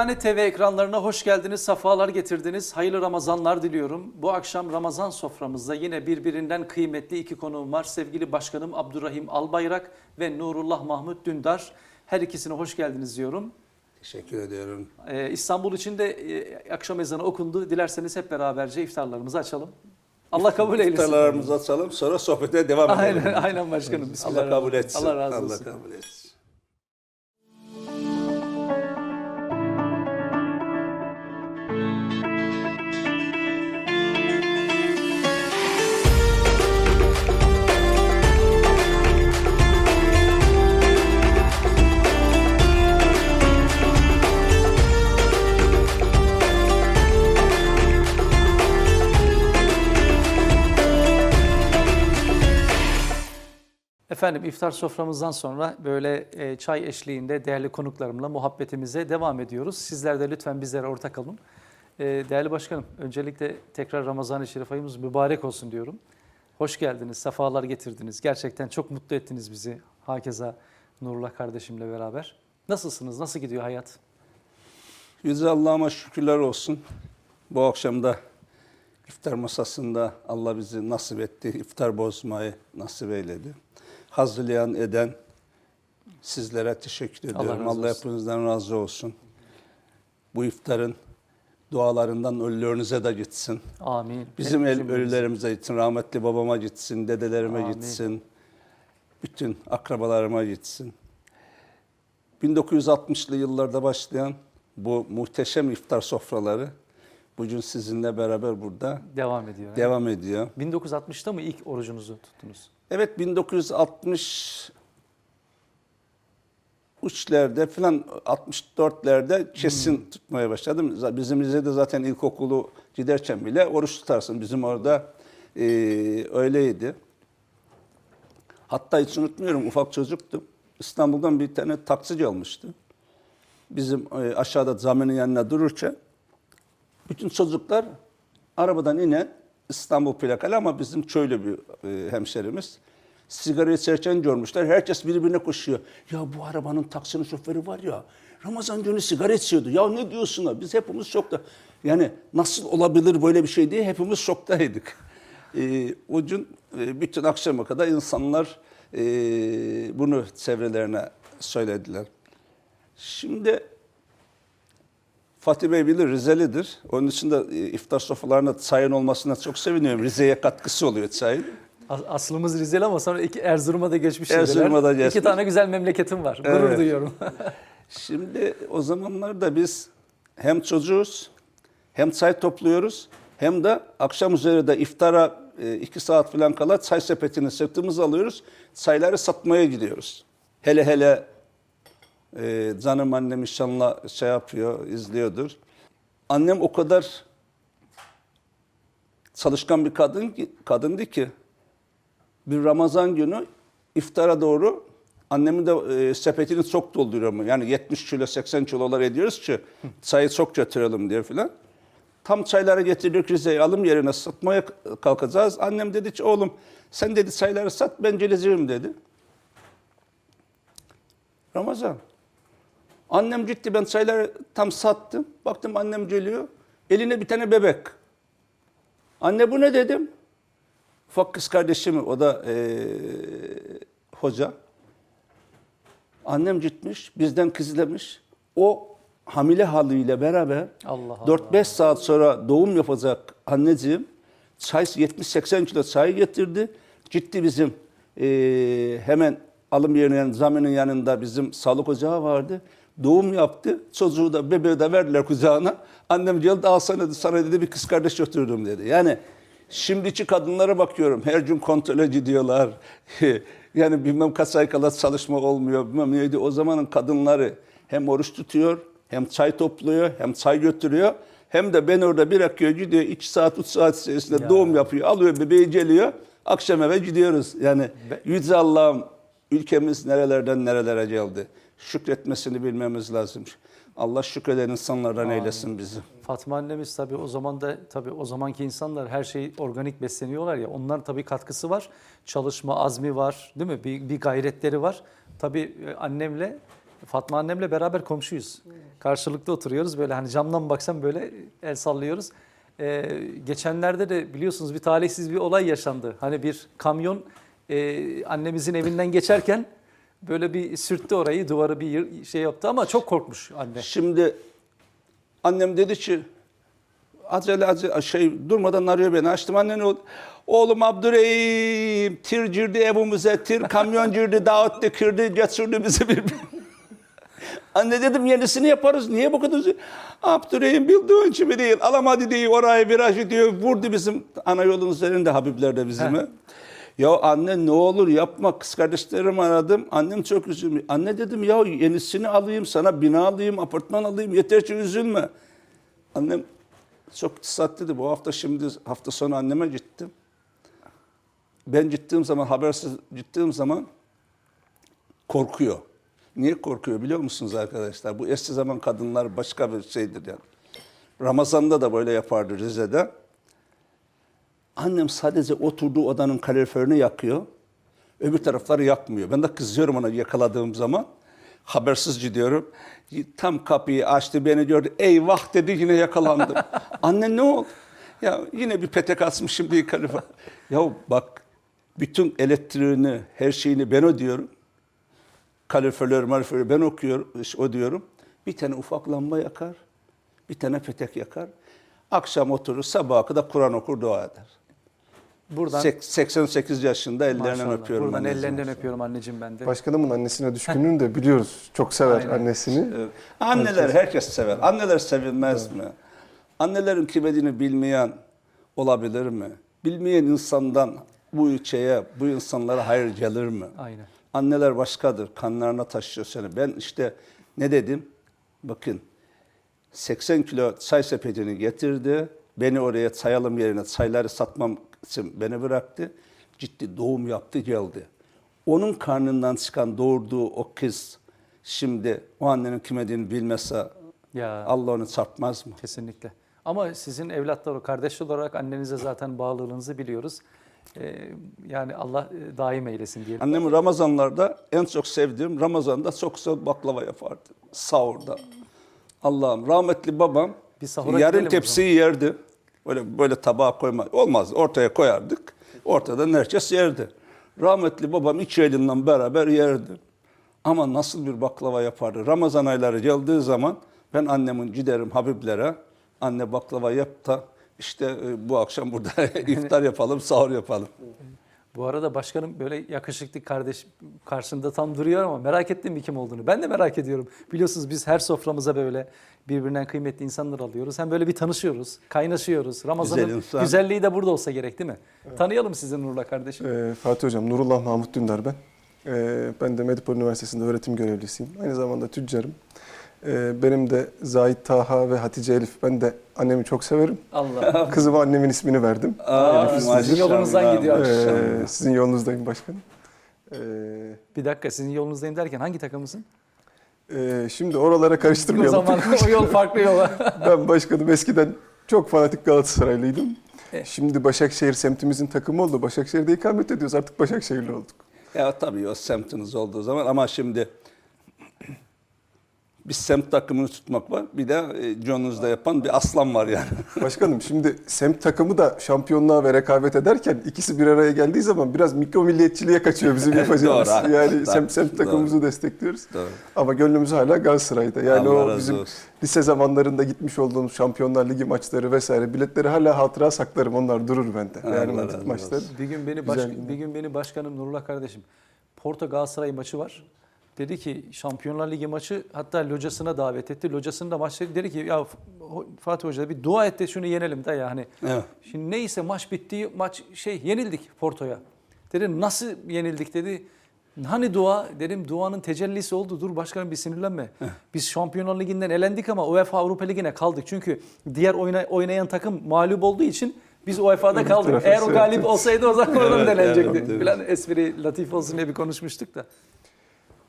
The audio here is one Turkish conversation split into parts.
Diyanet TV ekranlarına hoş geldiniz, safalar getirdiniz. Hayırlı Ramazanlar diliyorum. Bu akşam Ramazan soframızda yine birbirinden kıymetli iki konuğum var. Sevgili Başkanım Abdurrahim Albayrak ve Nurullah Mahmut Dündar. Her ikisine hoş geldiniz diyorum. Teşekkür ediyorum. Ee, İstanbul için de e, akşam ezanı okundu. Dilerseniz hep beraberce iftarlarımızı açalım. Allah kabul eylesin. İftarlarımızı açalım sonra sohbete devam edelim. Aynen, aynen başkanım. Allah kabul etsin. Allah razı olsun. Allah kabul etsin. Efendim iftar soframızdan sonra böyle e, çay eşliğinde değerli konuklarımla muhabbetimize devam ediyoruz. Sizler de lütfen bizlere ortak olun. E, değerli başkanım öncelikle tekrar Ramazan-ı Şerif ayımız mübarek olsun diyorum. Hoş geldiniz, sefalar getirdiniz. Gerçekten çok mutlu ettiniz bizi. Hakeza Nurullah kardeşimle beraber. Nasılsınız, nasıl gidiyor hayat? Yüce Allah'ıma şükürler olsun. Bu akşam da iftar masasında Allah bizi nasip etti. İftar bozmayı nasip eyledi. Hazırlayan eden sizlere teşekkür Allah ediyorum. Allah, olsun. hepinizden razı olsun. Bu iftarın dualarından ölülerinize de gitsin. Amin. Bizim el, ölülerimize gitsin, rahmetli babama gitsin, dedelerime Amin. gitsin, bütün akrabalarıma gitsin. 1960'lı yıllarda başlayan bu muhteşem iftar sofraları bugün sizinle beraber burada Devam ediyor. devam ediyor. 1960'ta mı ilk orucunuzu tuttunuz? Evet 1960 üçlerde falan 64'lerde kesin tutmaya başladım. Bizim Rize'de zaten ilkokulu giderken bile oruç tutarsın. Bizim orada e, öyleydi. Hatta hiç unutmuyorum ufak çocuktum. İstanbul'dan bir tane taksici almıştı. Bizim e, aşağıda zaminin yanına dururken bütün çocuklar arabadan inen İstanbul plakalı ama bizim köylü bir e, hemşerimiz. Sigara içerken görmüşler. Herkes birbirine koşuyor. Ya bu arabanın taksinin şoförü var ya. Ramazan günü sigara içiyordu. Ya ne diyorsun da? Biz hepimiz şokta. Yani nasıl olabilir böyle bir şey diye hepimiz şoktaydık. E, o gün e, bütün akşama kadar insanlar e, bunu çevrelerine söylediler. Şimdi Fatih Bey bilir Rizelidir. Onun için de e, iftar sofralarına çayın olmasına çok seviniyorum. Rize'ye katkısı oluyor çayın. As- Aslımız Rizeli ama sonra iki Erzurum'a da geçmiş. Erzurum'a da geçmiş. İki tane güzel memleketim var. Gurur Evet. duyuyorum. Şimdi o zamanlarda biz hem çocuğuz, hem çay topluyoruz, hem de akşam üzeri de iftara e, iki saat falan kala çay sepetini sırtımıza alıyoruz. Çayları satmaya gidiyoruz. Hele hele e, canım annem inşallah şey yapıyor, izliyordur. Annem o kadar çalışkan bir kadın kadındı ki bir Ramazan günü iftara doğru annemin de e, sepetini çok dolduruyorum. Yani 70 kilo 80 kilolar ediyoruz ki çayı çok götürelim diye filan. Tam çayları getirdik Rize'ye alım yerine satmaya kalkacağız. Annem dedi ki oğlum sen dedi çayları sat ben geleceğim dedi. Ramazan. Annem gitti ben çayları tam sattım. Baktım annem geliyor. Eline bir tane bebek. Anne bu ne dedim. Ufak kız kardeşim o da eee, hoca. Annem gitmiş bizden kızlamış. O hamile halıyla beraber Allah 4-5 saat sonra doğum yapacak anneciğim çay 70-80 kilo çay getirdi. Gitti bizim eee, hemen alım yerinin zaminin yanında bizim sağlık ocağı vardı. Doğum yaptı. Çocuğu da bebeği de verdiler kucağına. Annem geldi al sana dedi, sana dedi bir kız kardeş götürdüm dedi. Yani şimdiki kadınlara bakıyorum. Her gün kontrole gidiyorlar. yani bilmem kaç ay kala çalışma olmuyor. Bilmem neydi. O zamanın kadınları hem oruç tutuyor, hem çay topluyor, hem çay götürüyor. Hem de ben orada bir akıyor gidiyor. 2 saat, 3 saat içerisinde Ya. doğum yapıyor. Alıyor bebeği geliyor. Akşam eve gidiyoruz. Yani Be- Yüce Allah'ım ülkemiz nerelerden nerelere geldi. Şükretmesini bilmemiz lazım. Allah şükreden insanlardan eylesin bizi. Fatma annemiz tabii o zaman da tabii o zamanki insanlar her şey organik besleniyorlar ya. Onların tabii katkısı var. Çalışma azmi var, değil mi? Bir, bir gayretleri var. Tabii e, annemle Fatma annemle beraber komşuyuz. Karşılıklı oturuyoruz. Böyle hani camdan baksam böyle el sallıyoruz. Ee, geçenlerde de biliyorsunuz bir talihsiz bir olay yaşandı. Hani bir kamyon e, annemizin evinden geçerken böyle bir sürttü orayı, duvarı bir şey yaptı ama çok korkmuş anne. Şimdi annem dedi ki acele acele şey durmadan arıyor beni. Açtım annen o Oğlum Abdurrahim tir girdi evimize, tir kamyon girdi, dağıttı, kırdı, geçirdi bizi bir. Anne dedim yenisini yaparız. Niye bu kadar? Abdurrahim bildiğin gibi değil. Alamadı değil. Orayı virajı diyor. Vurdu bizim ana yolun üzerinde Habiblerde bizime. Ya anne ne olur yapma. Kız kardeşlerimi aradım. Annem çok üzülmüş. Anne dedim ya yenisini alayım sana bina alayım, apartman alayım. Yeter ki üzülme. Annem çok dedi. Bu hafta şimdi hafta sonu anneme gittim. Ben gittiğim zaman habersiz gittiğim zaman korkuyor. Niye korkuyor biliyor musunuz arkadaşlar? Bu eski zaman kadınlar başka bir şeydir yani. Ramazan'da da böyle yapardı Rize'de. Annem sadece oturduğu odanın kaloriferini yakıyor. Öbür tarafları yakmıyor. Ben de kızıyorum ona yakaladığım zaman. Habersiz gidiyorum. Tam kapıyı açtı beni gördü. Eyvah dedi yine yakalandım. Anne ne oldu? Ya yine bir petek asmışım bir kalorifer. ya bak bütün elektriğini, her şeyini ben ödüyorum kaloriferler, mariferler ben okuyorum, o diyorum. Bir tane ufak lamba yakar, bir tane petek yakar. Akşam oturur, sabaha kadar Kur'an okur, dua eder. Buradan Sek- 88 yaşında ellerinden maşallah, öpüyorum. Buradan anneciğim. ellerinden öpüyorum anneciğim ben de. Başkanımın annesine düşkünlüğünü de biliyoruz. Çok sever Aynen. annesini. Evet. Anneler herkes sever. Anneler sevilmez mi? Annelerin kıymetini bilmeyen olabilir mi? Bilmeyen insandan bu ülkeye, bu insanlara hayır gelir mi? Aynen. Anneler başkadır. Kanlarına taşıyor seni. Ben işte ne dedim? Bakın 80 kilo çay sepetini getirdi. Beni oraya çayalım yerine çayları satmam için beni bıraktı. Ciddi doğum yaptı geldi. Onun karnından çıkan doğurduğu o kız şimdi o annenin kim dediğini bilmezse Ya Allah onu çarpmaz mı? kesinlikle. Ama sizin evlatlar o kardeş olarak annenize zaten bağlılığınızı biliyoruz. Ee, yani Allah e, daim eylesin diyelim. Annem Ramazanlarda en çok sevdiğim Ramazan'da çok güzel baklava yapardı. Sahurda. Allah'ım rahmetli babam Bir yarım tepsiyi yerdi. Böyle böyle tabağa koyma olmaz. Ortaya koyardık. Ortadan herkes yerdi. Rahmetli babam iki elinden beraber yerdi. Ama nasıl bir baklava yapardı. Ramazan ayları geldiği zaman ben annemin giderim Habiblere. Anne baklava yap da işte e, bu akşam burada iftar yapalım, sahur yapalım. Bu arada başkanım böyle yakışıklı kardeş karşında tam duruyor ama merak ettim mi kim olduğunu. Ben de merak ediyorum. Biliyorsunuz biz her soframıza böyle birbirinden kıymetli insanlar alıyoruz. Hem böyle bir tanışıyoruz, kaynaşıyoruz. Ramazan'ın Güzel insan. güzelliği de burada olsa gerek değil mi? Tanıyalım sizi Nurla kardeşim. Ee, Fatih Hocam, Nurullah Mahmut Dündar ben. Ee, ben de Medipol Üniversitesi'nde öğretim görevlisiyim. Aynı zamanda tüccarım. Ee, benim de Zahit Taha ve Hatice Elif. Ben de annemi çok severim. Allah. Kızıma annemin ismini verdim. Aa, Elif sizin yolunuzdan gidiyor. maşallah. Ee, sizin yolunuzdayım başkanım. Ee, Bir dakika sizin yolunuzdayım derken hangi takımısın? e, şimdi oralara O karıştırmayalım. zaman o yol farklı yola. Ben başkanım eskiden çok fanatik Galatasaraylıydım. E. Şimdi Başakşehir semtimizin takımı oldu. Başakşehir'de ikamet ediyoruz. Artık Başakşehirli olduk. Ya tabii o semtiniz olduğu zaman ama şimdi bir semt takımını tutmak var. Bir de e, John'unuzda yapan bir aslan var yani. Başkanım şimdi semt takımı da şampiyonluğa ve rekabet ederken ikisi bir araya geldiği zaman biraz mikro milliyetçiliğe kaçıyor bizim yapacağımız. Doğru, yani doğru, semt, semt doğru. takımımızı destekliyoruz. Doğru. Ama gönlümüz hala Galatasaray'da. Yani Allah o razı bizim olsun. lise zamanlarında gitmiş olduğumuz Şampiyonlar Ligi maçları vesaire biletleri hala hatıra saklarım. Onlar durur bende. Yani maçlar. Bir gün beni baş, bir gün beni başkanım Nurullah kardeşim Porto Galatasaray maçı var. Dedi ki Şampiyonlar Ligi maçı hatta locasına davet etti. Locasında maç dedi, dedi ki ya Fatih Hoca bir dua et de şunu yenelim de yani. Evet. Şimdi neyse maç bitti. Maç şey yenildik Porto'ya. Dedi nasıl yenildik dedi. Hani dua? Dedim duanın tecellisi oldu. Dur başkanım bir sinirlenme. Biz Şampiyonlar Ligi'nden elendik ama UEFA Avrupa Ligi'ne kaldık. Çünkü diğer oyna, oynayan takım mağlup olduğu için biz UEFA'da kaldık. Eğer o evet. galip olsaydı o zaman Evet, delenecekti. evet, evet. Falan espri latif olsun diye bir konuşmuştuk da.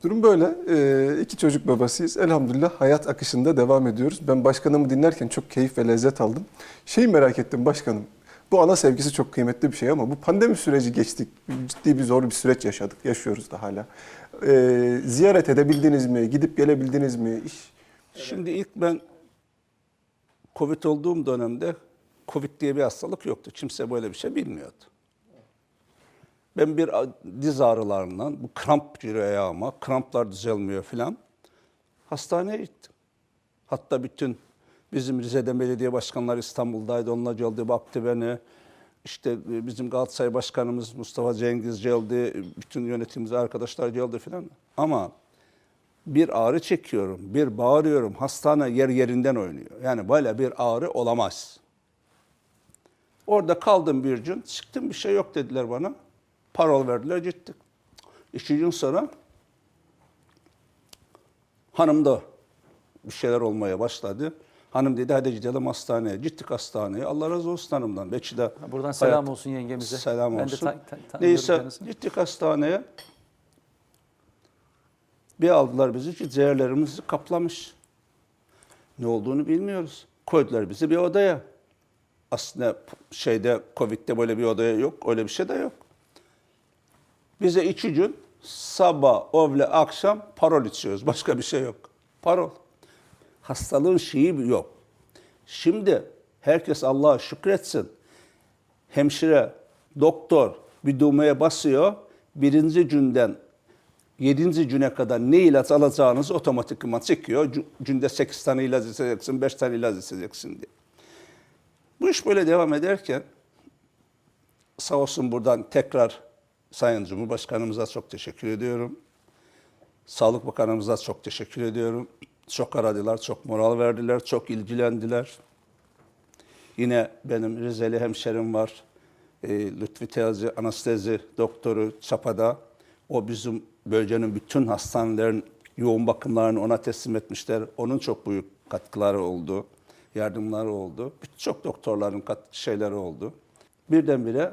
Durum böyle. Ee, iki çocuk babasıyız. Elhamdülillah hayat akışında devam ediyoruz. Ben başkanımı dinlerken çok keyif ve lezzet aldım. Şeyi merak ettim başkanım. bu ana sevgisi çok kıymetli bir şey ama bu pandemi süreci geçtik. Ciddi bir zor bir süreç yaşadık. Yaşıyoruz da hala. Ee, ziyaret edebildiniz mi? Gidip gelebildiniz mi? İş Şimdi ilk ben Covid olduğum dönemde Covid diye bir hastalık yoktu. Kimse böyle bir şey bilmiyordu. Ben bir diz ağrılarından, bu kramp giriyor ayağıma, kramplar düzelmiyor filan. Hastaneye gittim. Hatta bütün bizim Rize'de belediye başkanları İstanbul'daydı. Onlar geldi, baktı beni. İşte bizim Galatasaray Başkanımız Mustafa Cengiz geldi. Bütün yönetimimiz arkadaşlar geldi filan. Ama bir ağrı çekiyorum, bir bağırıyorum. Hastane yer yerinden oynuyor. Yani böyle bir ağrı olamaz. Orada kaldım bir gün. Çıktım bir şey yok dediler bana. Parol verdiler gittik. İki gün sonra hanım da bir şeyler olmaya başladı. Hanım dedi hadi gidelim hastaneye. Gittik hastaneye. Allah razı olsun hanımdan. Belki de Buradan selam hayat- olsun yengemize. Selam Ben olsun. de ta- ta- Neyse kendisini. gittik hastaneye. Bir aldılar bizi ki ciğerlerimizi kaplamış. Ne olduğunu bilmiyoruz. Koydular bizi bir odaya. Aslında şeyde Covid'de böyle bir odaya yok. Öyle bir şey de yok. Bize iki gün sabah, öğle, akşam parol içiyoruz. Başka bir şey yok. Parol. Hastalığın şeyi yok. Şimdi herkes Allah'a şükretsin. Hemşire, doktor bir düğmeye basıyor. Birinci günden yedinci güne kadar ne ilaç alacağınızı otomatikman çekiyor. Günde sekiz tane ilaç içeceksin, beş tane ilaç içeceksin diye. Bu iş böyle devam ederken sağ olsun buradan tekrar Sayın Cumhurbaşkanımıza çok teşekkür ediyorum. Sağlık Bakanımıza çok teşekkür ediyorum. Çok aradılar, çok moral verdiler, çok ilgilendiler. Yine benim Rizeli hemşerim var. E, Lütfi Teyze, anestezi doktoru Çapa'da. O bizim bölgenin bütün hastanelerin yoğun bakımlarını ona teslim etmişler. Onun çok büyük katkıları oldu, yardımları oldu. Birçok doktorların kat şeyleri oldu. Birdenbire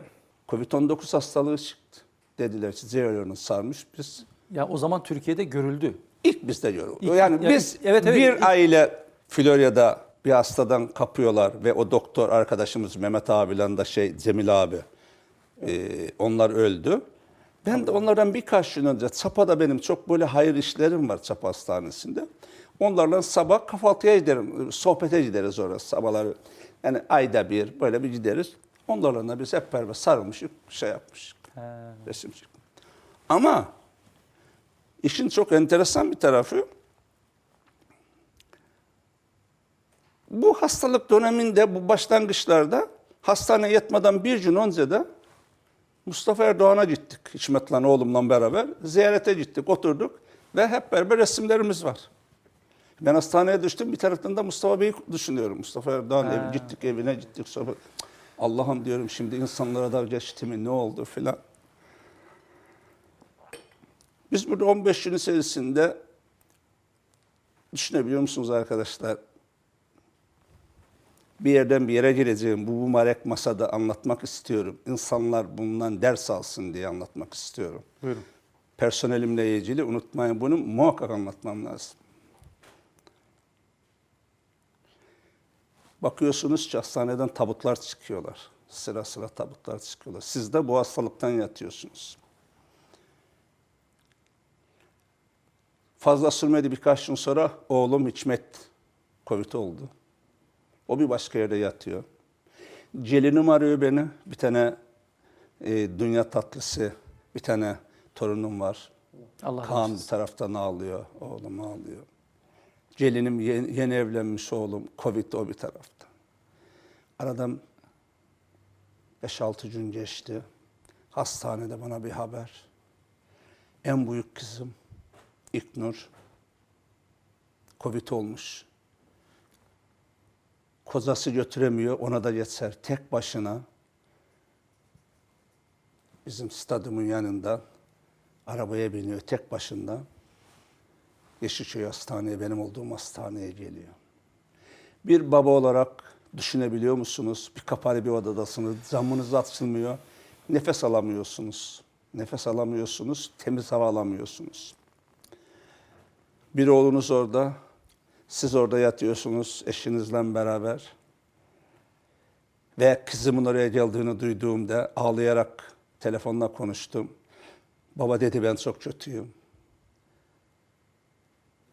Covid-19 hastalığı çıktı. Dediler ki ciğerlerini sarmış. Biz Ya o zaman Türkiye'de görüldü. İlk bizde görüldü. İlk- yani yani- biz evet, evet, bir ilk- aile Florya'da bir hastadan kapıyorlar ve o doktor arkadaşımız Mehmet abiyle de şey Cemil abi e, onlar öldü. Ben de onlardan birkaç gün önce Çapa'da benim çok böyle hayır işlerim var Çapa Hastanesi'nde. Onlarla sabah kahvaltıya giderim, sohbete gideriz orası sabahları. Yani ayda bir böyle bir gideriz. Onlarla da biz hep beraber sarılmışık, şey yapmışık, He. resim çekmişik. Ama işin çok enteresan bir tarafı bu hastalık döneminde bu başlangıçlarda hastaneye yatmadan bir gün önce de Mustafa Erdoğan'a gittik Hikmet'le oğlumla beraber. Ziyarete gittik, oturduk ve hep beraber resimlerimiz var. Ben hastaneye düştüm bir taraftan da Mustafa Bey'i düşünüyorum. Mustafa Erdoğan evi gittik evine gittik Allah'ım diyorum şimdi insanlara da geçti mi ne oldu filan. Biz burada 15 gün içerisinde düşünebiliyor musunuz arkadaşlar? Bir yerden bir yere gireceğim. Bu mübarek masada anlatmak istiyorum. İnsanlar bundan ders alsın diye anlatmak istiyorum. Buyurun. Personelimle ilgili unutmayın bunu muhakkak anlatmam lazım. Bakıyorsunuz ki hastaneden tabutlar çıkıyorlar. Sıra sıra tabutlar çıkıyorlar. Siz de bu hastalıktan yatıyorsunuz. Fazla sürmedi birkaç gün sonra oğlum Hikmet Covid oldu. O bir başka yerde yatıyor. Celinim arıyor beni. Bir tane e, dünya tatlısı, bir tane torunum var. Allah razı Kaan olsun. bir taraftan ağlıyor, oğlum ağlıyor. Celinim yeni, yeni evlenmiş oğlum, Covid o bir tarafta. Aradan 5-6 gün geçti. Hastanede bana bir haber. En büyük kızım İknur Covid olmuş. Kozası götüremiyor, ona da geçer. Tek başına bizim stadyumun yanında arabaya biniyor tek başına. Yeşilköy Hastaneye, benim olduğum hastaneye geliyor. Bir baba olarak düşünebiliyor musunuz? Bir kapalı bir odadasınız, camınız açılmıyor, nefes alamıyorsunuz. Nefes alamıyorsunuz, temiz hava alamıyorsunuz. Bir oğlunuz orada, siz orada yatıyorsunuz eşinizle beraber. Ve kızımın oraya geldiğini duyduğumda ağlayarak telefonla konuştum. Baba dedi ben çok kötüyüm.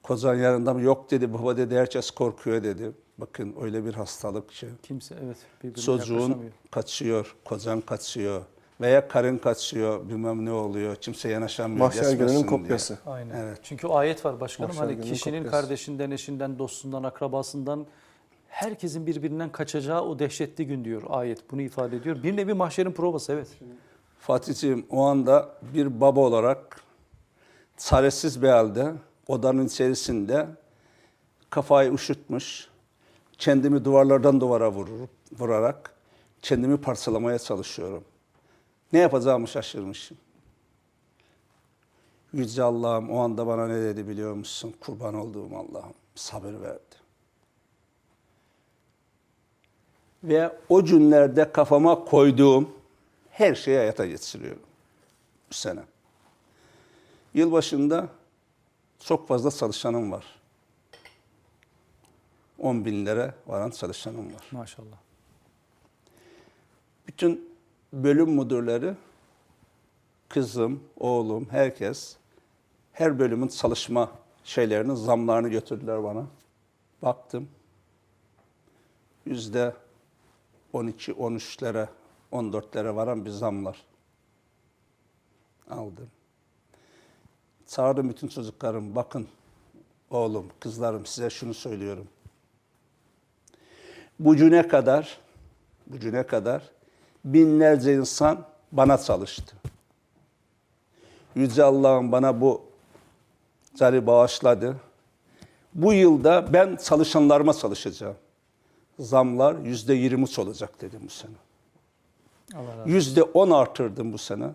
Kozan yanında mı? Yok dedi. Baba dedi herkes korkuyor dedi. Bakın öyle bir hastalık ki. Kimse evet Çocuğun kaçıyor, kozan kaçıyor veya karın kaçıyor, bilmem ne oluyor. Kimse yanaşamıyor. Mahşer gününün diye. kopyası. Aynen. Evet. Çünkü ayet var başkanım. Mahşer Hani kişinin kopyası. kardeşinden, eşinden, dostundan, akrabasından herkesin birbirinden kaçacağı o dehşetli gün diyor ayet. Bunu ifade ediyor. Bir nevi mahşerin provası evet. Fatih'ciğim o anda bir baba olarak çaresiz bir halde odanın içerisinde kafayı üşütmüş, kendimi duvarlardan duvara vurup, vurarak kendimi parçalamaya çalışıyorum. Ne yapacağımı şaşırmışım. Yüce Allah'ım o anda bana ne dedi biliyor musun? Kurban olduğum Allah'ım sabır verdi. Ve o günlerde kafama koyduğum her şeyi hayata geçiriyorum bu sene. Yılbaşında çok fazla çalışanım var. 10 binlere varan çalışanım var. Maşallah. Bütün bölüm müdürleri, kızım, oğlum, herkes her bölümün çalışma şeylerini, zamlarını götürdüler bana. Baktım. Yüzde 12, 13'lere, 14'lere varan bir zamlar aldım. Çağırdım bütün çocuklarım, bakın oğlum, kızlarım size şunu söylüyorum. Bugüne kadar, bugüne kadar binlerce insan bana çalıştı. Yüce Allah'ım bana bu cari bağışladı. Bu yılda ben çalışanlarıma çalışacağım. Zamlar yüzde yirmi olacak dedim bu sene. Yüzde on artırdım bu sene.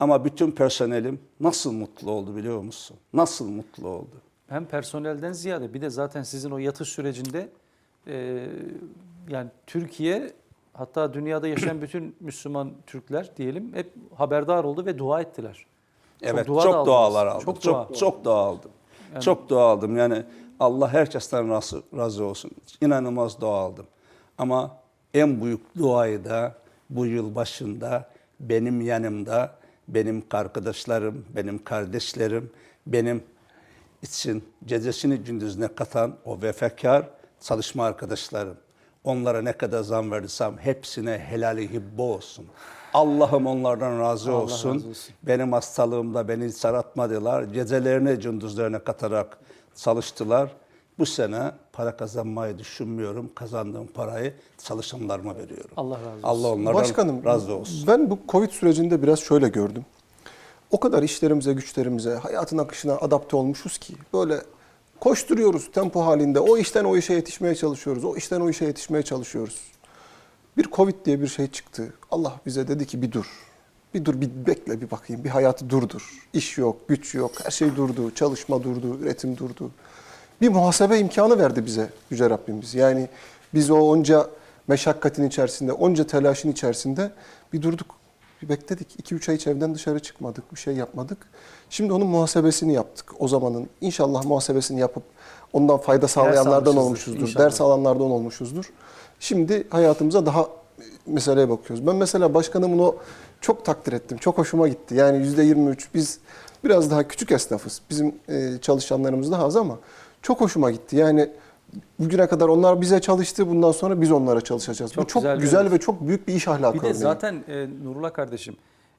Ama bütün personelim nasıl mutlu oldu biliyor musun? Nasıl mutlu oldu? Hem personelden ziyade bir de zaten sizin o yatış sürecinde e, yani Türkiye hatta dünyada yaşayan bütün Müslüman Türkler diyelim hep haberdar oldu ve dua ettiler. Evet, dua çok, da aldınız. dualar aldım. Çok Çok dua. çok, dua aldım. Çok dua aldım. Yani Allah herkesten razı, razı olsun. İnanılmaz dua aldım. Ama en büyük duayı da bu yıl başında benim yanımda benim arkadaşlarım, benim kardeşlerim, benim için gecesini gündüzüne katan o vefakar çalışma arkadaşlarım. Onlara ne kadar zam verdiysem hepsine helali hibbo olsun. Allah'ım onlardan razı Allah olsun. razı olsun. Benim hastalığımda beni saratmadılar. Gecelerine, gündüzlerine katarak çalıştılar. Bu sene para kazanmayı düşünmüyorum. Kazandığım parayı çalışanlarıma veriyorum. Allah razı olsun. Allah onlardan Başkanım, razı olsun. ben bu Covid sürecinde biraz şöyle gördüm. O kadar işlerimize, güçlerimize, hayatın akışına adapte olmuşuz ki böyle koşturuyoruz tempo halinde. O işten o işe yetişmeye çalışıyoruz. O işten o işe yetişmeye çalışıyoruz. Bir Covid diye bir şey çıktı. Allah bize dedi ki bir dur. Bir dur, bir bekle bir bakayım. Bir hayatı durdur. İş yok, güç yok, her şey durdu. Çalışma durdu, üretim durdu. Bir muhasebe imkanı verdi bize Yüce Rabbimiz. Yani biz o onca meşakkatin içerisinde, onca telaşın içerisinde bir durduk. Bir bekledik. 2-3 ay hiç evden dışarı çıkmadık. Bir şey yapmadık. Şimdi onun muhasebesini yaptık. O zamanın inşallah muhasebesini yapıp ondan fayda sağlayanlardan almışızdır, olmuşuzdur. inşallah. Ders alanlardan olmuşuzdur. Şimdi hayatımıza daha meseleye bakıyoruz. Ben mesela başkanımın o çok takdir ettim. Çok hoşuma gitti. Yani %23 biz biraz daha küçük esnafız. Bizim e, çalışanlarımız daha az ama çok hoşuma gitti. Yani bugüne kadar onlar bize çalıştı. Bundan sonra biz onlara çalışacağız. Çok Bu çok güzel güzel, ve çok büyük bir iş ahlakı. Bir de örneği. zaten e, Nurullah kardeşim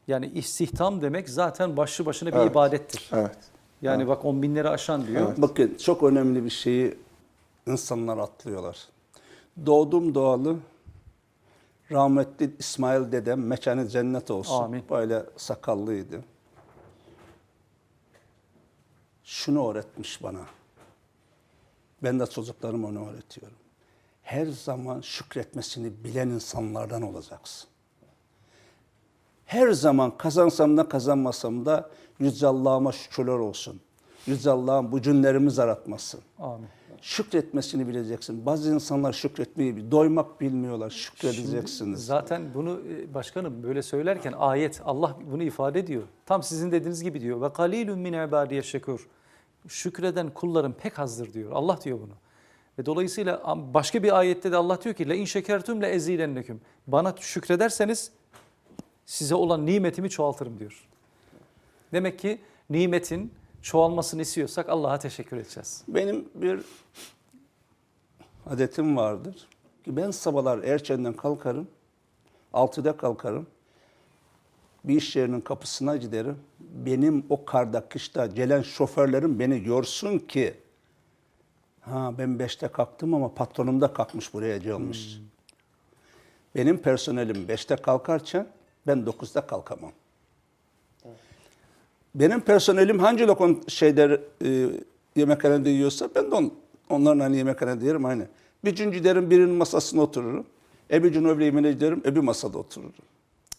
yani istihdam demek zaten başlı başına bir Evet. ibadettir. Evet. Yani bak on binleri aşan diyor. Evet. Bakın çok önemli bir şeyi insanlar atlıyorlar. Doğdum doğalı rahmetli İsmail dedem mekanı cennet olsun. Amin. Böyle sakallıydı. Şunu öğretmiş bana. Ben de çocuklarıma onu öğretiyorum. Her zaman şükretmesini bilen insanlardan olacaksın. Her zaman kazansam da kazanmasam da Yüce Allah'ıma şükürler olsun. Yüce Allah'ın bu günlerimiz aratmasın. Amin. Şükretmesini bileceksin. Bazı insanlar şükretmeyi, doymak bilmiyorlar. Şükredeceksiniz. Zaten bunu e, başkanım böyle söylerken ayet Allah bunu ifade ediyor. Tam sizin dediğiniz gibi diyor. Ve kalilun min ibadiye şekur. Şükreden kullarım pek azdır diyor. Allah diyor bunu. Ve dolayısıyla başka bir ayette de Allah diyor ki le in şekertum le ezilenneküm. Bana şükrederseniz size olan nimetimi çoğaltırım diyor. Demek ki nimetin çoğalmasını istiyorsak Allah'a teşekkür edeceğiz. Benim bir adetim vardır. Ben sabahlar erkenden kalkarım. Altıda kalkarım. Bir iş yerinin kapısına giderim. Benim o karda, kışta gelen şoförlerim beni görsün ki ha ben beşte kalktım ama patronum da kalkmış buraya gelmiş. Hmm. Benim personelim beşte kalkarken ben dokuzda kalkamam. Benim personelim hangi lokon şeyler e, yemekhanede yiyorsa ben de on, onların hani yemekhanede yerim aynı. Bir gün giderim birinin masasına otururum. Öbür gün öbür yemeğine giderim öbür masada otururum.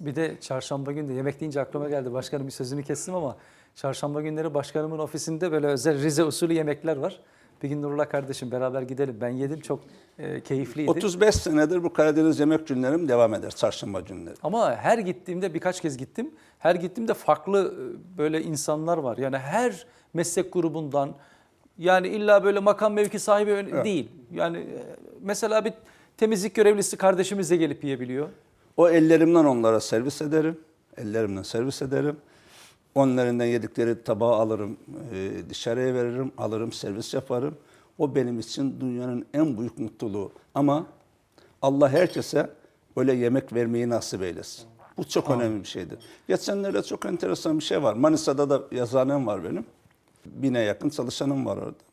Bir de çarşamba günü de yemek deyince aklıma geldi. Başkanım bir sözünü kestim ama çarşamba günleri başkanımın ofisinde böyle özel Rize usulü yemekler var. Bir gün Nurullah kardeşim beraber gidelim. Ben yedim çok e, keyifliydi. 35 senedir bu Karadeniz yemek günlerim devam eder çarşamba günleri. Ama her gittiğimde birkaç kez gittim. Her gittiğimde farklı e, böyle insanlar var. Yani her meslek grubundan yani illa böyle makam mevki sahibi Evet. değil. Yani e, mesela bir temizlik görevlisi kardeşimiz de gelip yiyebiliyor. O ellerimden onlara servis ederim. Ellerimden servis ederim. Onlarından yedikleri tabağı alırım, e, dışarıya veririm, alırım, servis yaparım. O benim için dünyanın en büyük mutluluğu. Ama Allah herkese öyle yemek vermeyi nasip eylesin. Bu çok önemli bir şeydir. Geçenlerde çok enteresan bir şey var. Manisa'da da yazıhanem var benim. Bine yakın çalışanım var orada.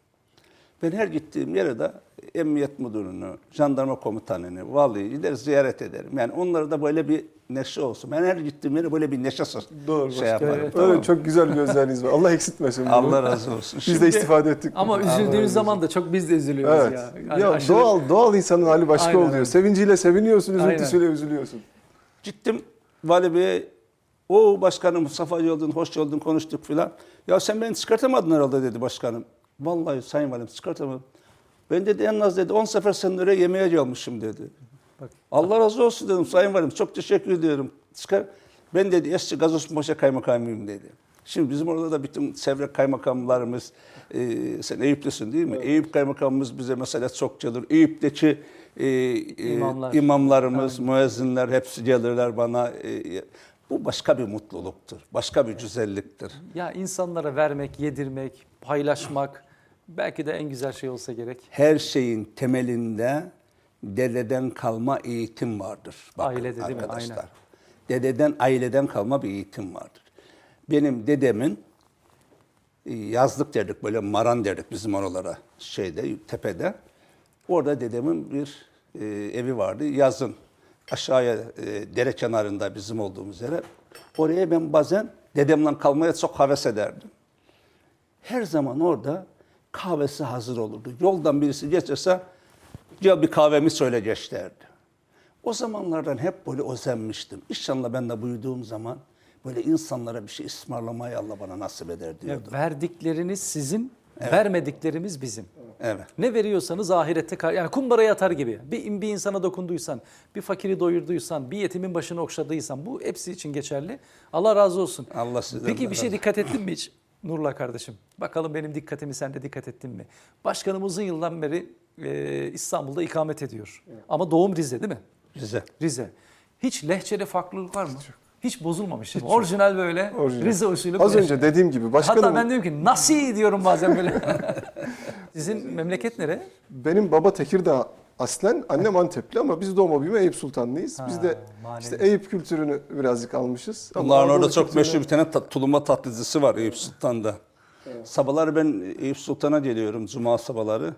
Ben her gittiğim yere de emniyet müdürünü, jandarma komutanını, valiyi gider ziyaret ederim. Yani onlara da böyle bir neşe olsun. Ben her gittiğim yere böyle bir neşe Doğru şey yaparım. Evet, tamam Öyle çok güzel gözleriniz var. Allah eksiltmesin bunu. Allah razı olsun. Biz Şimdi- de istifade ettik. Ama üzüldüğünüz zaman da çok biz de üzülüyoruz Evet. ya. Ya, Yani aşırı- doğal doğal insanın hali başka Aynen, oluyor. aynen. Sevinciyle seviniyorsun, Aynen. üzüntüsüyle üzülüyorsun. Gittim Vali Bey'e, o başkanım Mustafa Yoldun, hoş geldin konuştuk filan. Ya sen beni çıkartamadın herhalde dedi başkanım. Vallahi sayın valim çıkartamadım. Ben dedi en az dedi 10 sefer senin oraya yemeğe gelmişim dedi. Bak. Allah razı olsun dedim sayın valim çok teşekkür ediyorum. Çıkar. Ben dedi eski Gazospaşa kaymakamıyım dedi. Şimdi bizim orada da bütün çevre kaymakamlarımız, e, sen Eyüp'tesin değil mi? Eyüp kaymakamımız bize mesela çok gelir. Eyüp'teki e, e, İmamlar. imamlarımız, müezzinler hepsi gelirler bana. E, bu başka bir mutluluktur, başka bir güzelliktir. Ya insanlara vermek, yedirmek, paylaşmak belki de en güzel şey olsa gerek. Her şeyin temelinde dededen kalma eğitim vardır. Ailede değil mi? arkadaşlar. Aynen. Dededen, aileden kalma bir eğitim vardır. Benim dedemin e, yazlık derdik böyle maran derdik bizim oralara şeyde tepede. Orada dedemin bir e, evi vardı. Yazın aşağıya e, dere kenarında bizim olduğumuz yere. Oraya ben bazen dedemle kalmaya çok heves ederdim. Her zaman orada kahvesi hazır olurdu. Yoldan birisi geçerse gel bir kahvemi söyle geç derdi. O zamanlardan hep böyle özenmiştim. İnşallah ben de buyurduğum zaman böyle insanlara bir şey ısmarlamayı Allah bana nasip eder Ya diyordum. verdikleriniz sizin, vermediklerimiz bizim. Evet. Ne veriyorsanız ahirette yani kumbaraya atar gibi. Bir, bir insana dokunduysan, bir fakiri doyurduysan, bir yetimin başını okşadıysan bu hepsi için geçerli. Allah razı olsun. Allah sizden Peki bir şey dikkat ettin mi hiç? Nurla kardeşim. Bakalım benim dikkatimi sen de dikkat ettin mi? Başkanım uzun yıldan beri e, İstanbul'da ikamet ediyor. Ama doğum Rize değil mi? Rize. Rize. Hiç lehçede farklılık var mı? Hiç bozulmamış değil mi? Orijinal böyle Orijinal. Rize usulü. Az lehçe. önce dediğim gibi başkanım Hatta ben diyorum ki nasıl diyorum bazen böyle. Sizin memleket nere? benim baba Tekirdağ aslen, annem Antepli ama biz doğma büyüme Eyüp Sultanlıyız. Biz Ha, de manevi. işte Eyüp kültürünü birazcık almışız. Ama Onların orada çok kültürüne- meşhur bir tane ta- tulumba tatlıcısı var Eyüp Sultan'da. Sabahları ben Eyüp Sultan'a geliyorum cuma sabahları.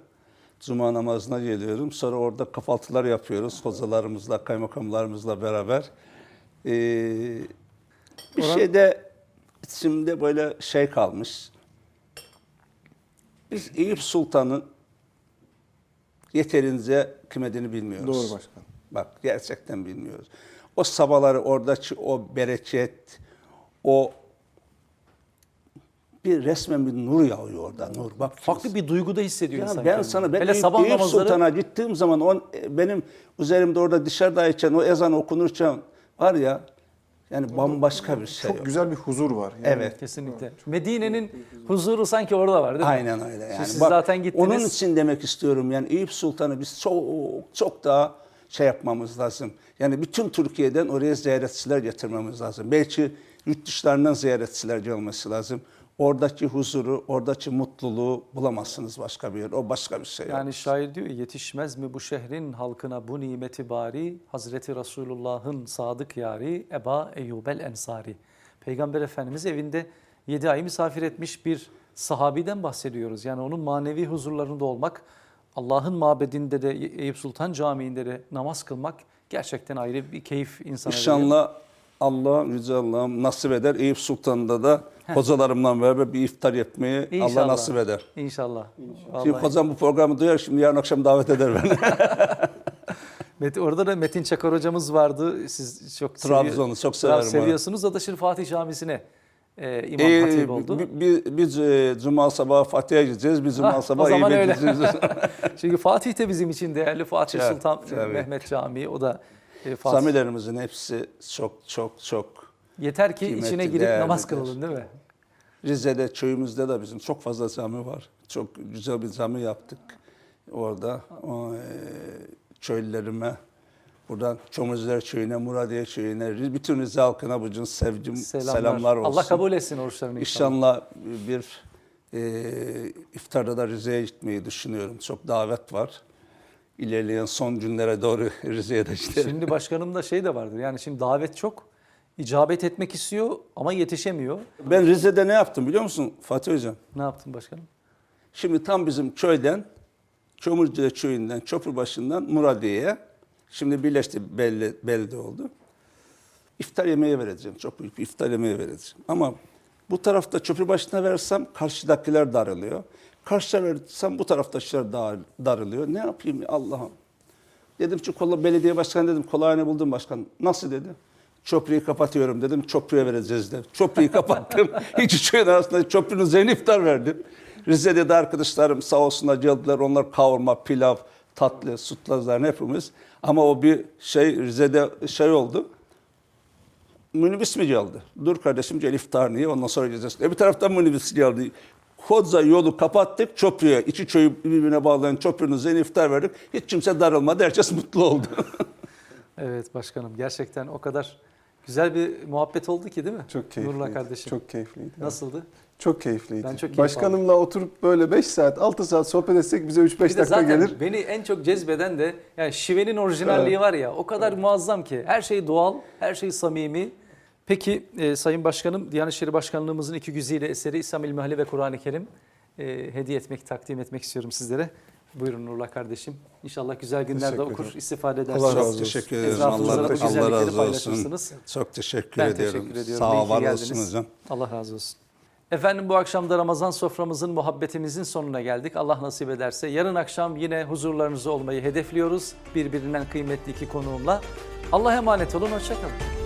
Cuma namazına geliyorum. Sonra orada kahvaltılar yapıyoruz hocalarımızla, kaymakamlarımızla beraber. Ee, bir Orhan- şeyde içimde böyle şey kalmış. Biz Eyüp Sultan'ın yeterince kıymetini bilmiyoruz. Doğru başkan. Bak gerçekten bilmiyoruz. O sabahları oradaki o bereket, o bir resmen bir nur yağıyor orada. Nur bak. Farklı bir duyguda hissediyor ya insan ben kendini. sana ben Hele Eyüp, sabah Eyüp namazları Sultan'a gittiğim zaman on, benim üzerimde orada dışarıdayken o ezan okunurken var ya Yani bambaşka bir şey. Çok güzel bir huzur var. Yani Evet. Kesinlikle. Medine'nin huzuru sanki orada var değil mi? Aynen öyle yani. Şimdi siz Bak, zaten gittiniz. Onun için demek istiyorum yani Eyüp Sultan'ı biz çok çok daha şey yapmamız lazım. Yani bütün Türkiye'den oraya ziyaretçiler getirmemiz lazım. Belki yurt dışlarından ziyaretçiler gelmesi lazım. Oradaki huzuru, oradaki mutluluğu bulamazsınız başka bir yer. O başka bir şey. Yani şair diyor yetişmez mi bu şehrin halkına bu nimeti bari Hazreti Resulullah'ın sadık yari Eba Eyyubel Ensari. Peygamber Efendimiz evinde 7 ay misafir etmiş bir sahabiden bahsediyoruz. Yani onun manevi huzurlarında olmak, Allah'ın mabedinde de Eyüp Sultan Camii'nde de namaz kılmak gerçekten ayrı bir keyif insana veriyor. İnşallah Allah, Yüce Allah'ım nasip eder. Eyüp Sultan'da da hocalarımla beraber bir iftar yapmayı Allah İnşallah. nasip eder. İnşallah. Şimdi Vallahi. hocam bu programı duyar şimdi yarın akşam davet eder beni. Met- orada da Metin Çakar hocamız vardı. Siz çok Trabzon'u çok severim, Seviyorsunuz. O da şimdi Fatih Camii'sine e, imam Ee, hatip oldu. bi- bi- Biz e, Cuma sabahı Fatih'e gideceğiz. Biz Cuma Ha, o sabahı öyle. gideceğiz. Çünkü Fatih de bizim için değerli. Fatih Evet, Sultan tabii. Mehmet Camii. O da e, Fatih. Samilerimizin hepsi çok çok çok. Yeter ki kıymetli, içine girip değerlidir. namaz kılalım değil mi? Rize'de, köyümüzde de bizim çok fazla cami var. Çok güzel bir cami yaptık orada. O, e, köylülerime, buradan Çomuzlar Köyü'ne, Muradiye Köyü'ne, bütün Rize halkına bugün sevgim, selamlar, olsun. Allah kabul etsin oruçlarını inşallah. Bir e, iftarda da Rize'ye gitmeyi düşünüyorum. Çok davet var. İlerleyen son günlere doğru Rize'ye de gidelim. Şimdi başkanımda şey de vardır. Yani şimdi davet çok. İcabet etmek istiyor ama yetişemiyor. Ben Rize'de ne yaptım biliyor musun Fatih Hocam? Ne yaptın başkanım? Şimdi tam bizim köyden, Çomurculuğa köyünden, Çopurbaşı'ndan Muradiye'ye, şimdi birleşti belli, belli oldu. İftar yemeği vereceğim, çok büyük bir iftar yemeği vereceğim. Ama bu tarafta Çopurbaşı'na versem karşıdakiler darılıyor. Karşıya versem bu taraftakiler dar, darılıyor. Ne yapayım ya Allah'ım? Dedim ki belediye başkanı dedim kolayını buldum başkan. Nasıl dedi? Çöprüyü kapatıyorum dedim. Çöprüye vereceğiz dedim. Çöprüyü kapattım. Hiç köyün arasında çöprünün üzerine verdim. Rize'de de arkadaşlarım sağ olsunlar geldiler. Onlar kavurma, pilav, tatlı, sütlazlar hepimiz. Ama o bir şey Rize'de şey oldu. Minibüs mi geldi? Dur kardeşim gel iftar niye? Ondan sonra gideceğiz. Öbür taraftan minibüs geldi. Koca yolu kapattık çöprüye. İki köyü birbirine bağlayan çöprünün üzerine iftar verdik. Hiç kimse darılmadı. Herkes mutlu oldu. Evet başkanım gerçekten o kadar güzel bir muhabbet oldu ki değil mi? Çok keyifliydi. Nurla kardeşim. Çok keyifliydi. Nasıldı? Çok keyifliydi. Ben çok keyif Başkanımla oturup böyle 5 saat, 6 saat sohbet etsek bize 3-5 Bir de dakika zaten gelir. beni en çok cezbeden de yani şivenin orijinalliği var ya o kadar muazzam ki. Her şey doğal, her şey samimi. Peki e, Sayın Başkanım, Diyanet İşleri Başkanlığımızın iki güzide eseri İslam İlmihali ve Kur'an-ı Kerim e, hediye etmek, takdim etmek istiyorum sizlere. Buyurun Nurla kardeşim. İnşallah güzel günlerde okur, istifade edersiniz. Allah razı Çok olsun. teşekkür ederim. Allah, da bu Allah razı olsun. paylaşırsınız. Çok teşekkür Ben ediyorum. teşekkür ediyorum. Sağ ol, var olsun hocam. Allah razı olsun. Efendim bu akşam da Ramazan soframızın, muhabbetimizin sonuna geldik. Allah nasip ederse yarın akşam yine huzurlarınızda olmayı hedefliyoruz. Birbirinden kıymetli iki konuğumla. Allah'a emanet olun, hoşçakalın.